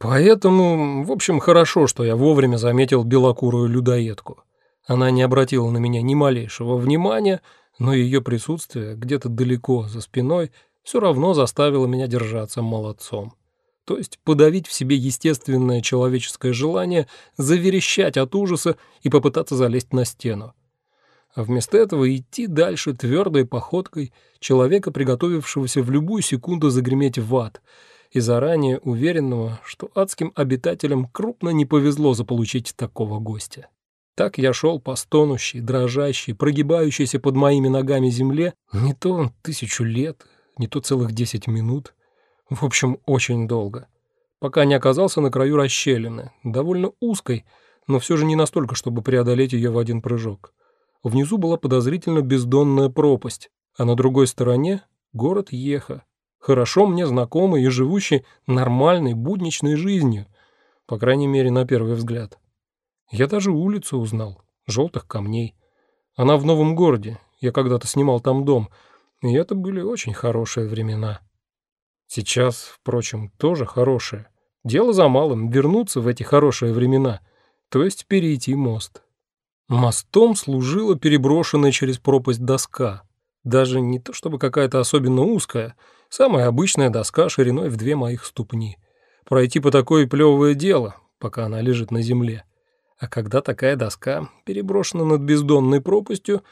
Поэтому, в общем, хорошо, что я вовремя заметил белокурую людоедку. Она не обратила на меня ни малейшего внимания, но ее присутствие где-то далеко за спиной все равно заставило меня держаться молодцом. То есть подавить в себе естественное человеческое желание заверещать от ужаса и попытаться залезть на стену. А вместо этого идти дальше твердой походкой человека, приготовившегося в любую секунду загреметь в ад, и заранее уверенного, что адским обитателям крупно не повезло заполучить такого гостя. Так я шел по стонущей, дрожащей, прогибающейся под моими ногами земле не то тысячу лет, не то целых десять минут. В общем, очень долго. Пока не оказался на краю расщелины, довольно узкой, но все же не настолько, чтобы преодолеть ее в один прыжок. Внизу была подозрительно бездонная пропасть, а на другой стороне — город Еха, хорошо мне знакомый и живущий нормальной будничной жизнью, по крайней мере, на первый взгляд. Я даже улицу узнал, желтых камней. Она в новом городе, я когда-то снимал там дом, и это были очень хорошие времена. Сейчас, впрочем, тоже хорошие. Дело за малым — вернуться в эти хорошие времена, то есть перейти мост. Мостом служила переброшенная через пропасть доска. Даже не то чтобы какая-то особенно узкая, самая обычная доска шириной в две моих ступни. Пройти по такой плевое дело, пока она лежит на земле. А когда такая доска переброшена над бездонной пропастью,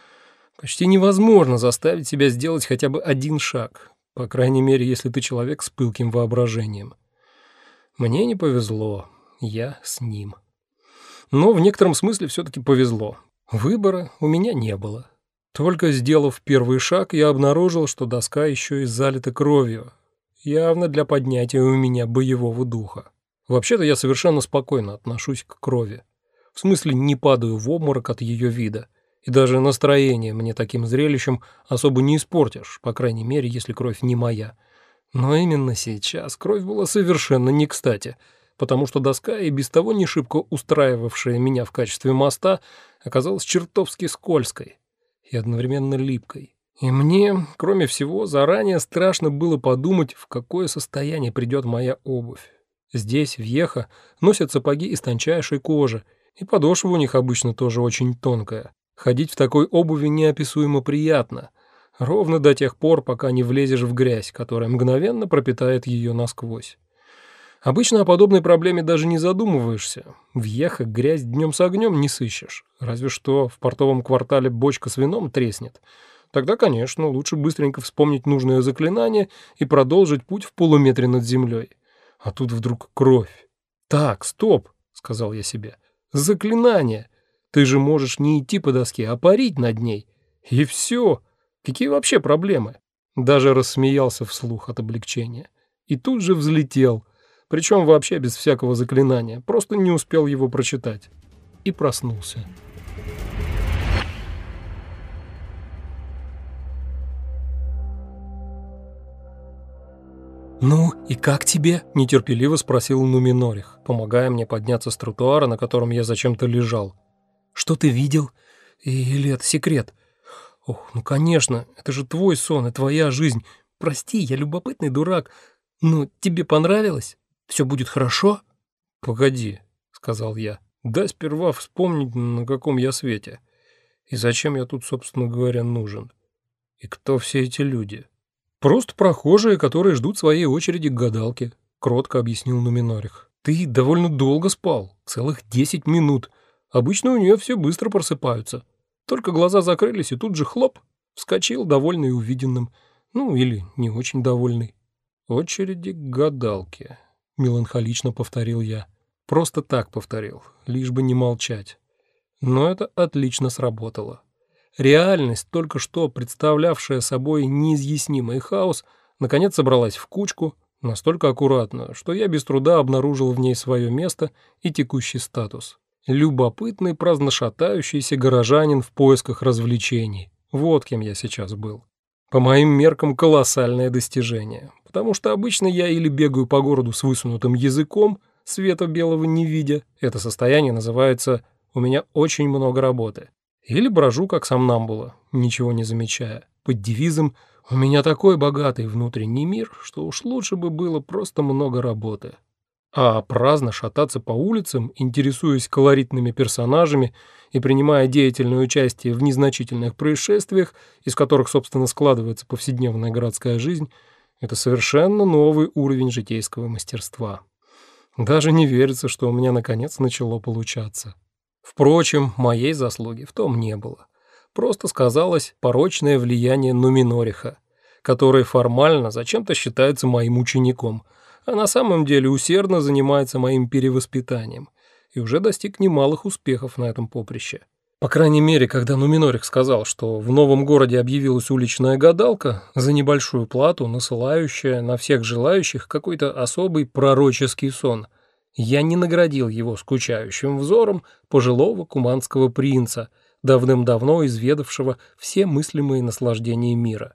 почти невозможно заставить себя сделать хотя бы один шаг, по крайней мере, если ты человек с пылким воображением. Мне не повезло, я с ним. Но в некотором смысле все-таки повезло. Выбора у меня не было. Только сделав первый шаг, я обнаружил, что доска еще и залита кровью. Явно для поднятия у меня боевого духа. Вообще-то я совершенно спокойно отношусь к крови. В смысле, не падаю в обморок от ее вида. И даже настроение мне таким зрелищем особо не испортишь, по крайней мере, если кровь не моя. Но именно сейчас кровь была совершенно не кстати — потому что доска, и без того не шибко устраивавшая меня в качестве моста, оказалась чертовски скользкой и одновременно липкой. И мне, кроме всего, заранее страшно было подумать, в какое состояние придет моя обувь. Здесь, в Еха, носят сапоги из тончайшей кожи, и подошва у них обычно тоже очень тонкая. Ходить в такой обуви неописуемо приятно, ровно до тех пор, пока не влезешь в грязь, которая мгновенно пропитает ее насквозь. Обычно о подобной проблеме даже не задумываешься. В Ехо грязь днем с огнем не сыщешь. Разве что в портовом квартале бочка с вином треснет. Тогда, конечно, лучше быстренько вспомнить нужное заклинание и продолжить путь в полуметре над землей. А тут вдруг кровь. «Так, стоп», — сказал я себе. «Заклинание! Ты же можешь не идти по доске, а парить над ней. И все. Какие вообще проблемы?» Даже рассмеялся вслух от облегчения. И тут же взлетел — причем вообще без всякого заклинания, просто не успел его прочитать. И проснулся. «Ну, и как тебе?» – нетерпеливо спросил Нуминорих, помогая мне подняться с тротуара, на котором я зачем-то лежал. «Что ты видел? Или это секрет?» «Ох, ну конечно, это же твой сон и твоя жизнь. Прости, я любопытный дурак. Ну, тебе понравилось?» Все будет хорошо?» «Погоди», — сказал я. «Дай сперва вспомнить, на каком я свете. И зачем я тут, собственно говоря, нужен. И кто все эти люди?» «Просто прохожие, которые ждут своей очереди к гадалке», — кротко объяснил Нуминорих. «Ты довольно долго спал, целых десять минут. Обычно у нее все быстро просыпаются. Только глаза закрылись, и тут же хлоп, вскочил, довольный увиденным. Ну, или не очень довольный. Очереди к гадалке меланхолично повторил я. Просто так повторил, лишь бы не молчать. Но это отлично сработало. Реальность, только что представлявшая собой неизъяснимый хаос, наконец собралась в кучку, настолько аккуратно, что я без труда обнаружил в ней свое место и текущий статус. Любопытный, праздношатающийся горожанин в поисках развлечений. Вот кем я сейчас был. По моим меркам колоссальное достижение, потому что обычно я или бегаю по городу с высунутым языком, света белого не видя, это состояние называется «у меня очень много работы», или брожу как сам сомнамбула, ничего не замечая, под девизом «у меня такой богатый внутренний мир, что уж лучше бы было просто много работы». А праздно шататься по улицам, интересуясь колоритными персонажами и принимая деятельное участие в незначительных происшествиях, из которых, собственно, складывается повседневная городская жизнь, это совершенно новый уровень житейского мастерства. Даже не верится, что у меня наконец начало получаться. Впрочем, моей заслуги в том не было. Просто сказалось порочное влияние Нуминориха, который формально зачем-то считается моим учеником, а на самом деле усердно занимается моим перевоспитанием и уже достиг немалых успехов на этом поприще. По крайней мере, когда Нуминорих сказал, что в новом городе объявилась уличная гадалка за небольшую плату, насылающая на всех желающих какой-то особый пророческий сон – я не наградил его скучающим взором пожилого куманского принца, давным-давно изведавшего все мыслимые наслаждения мира.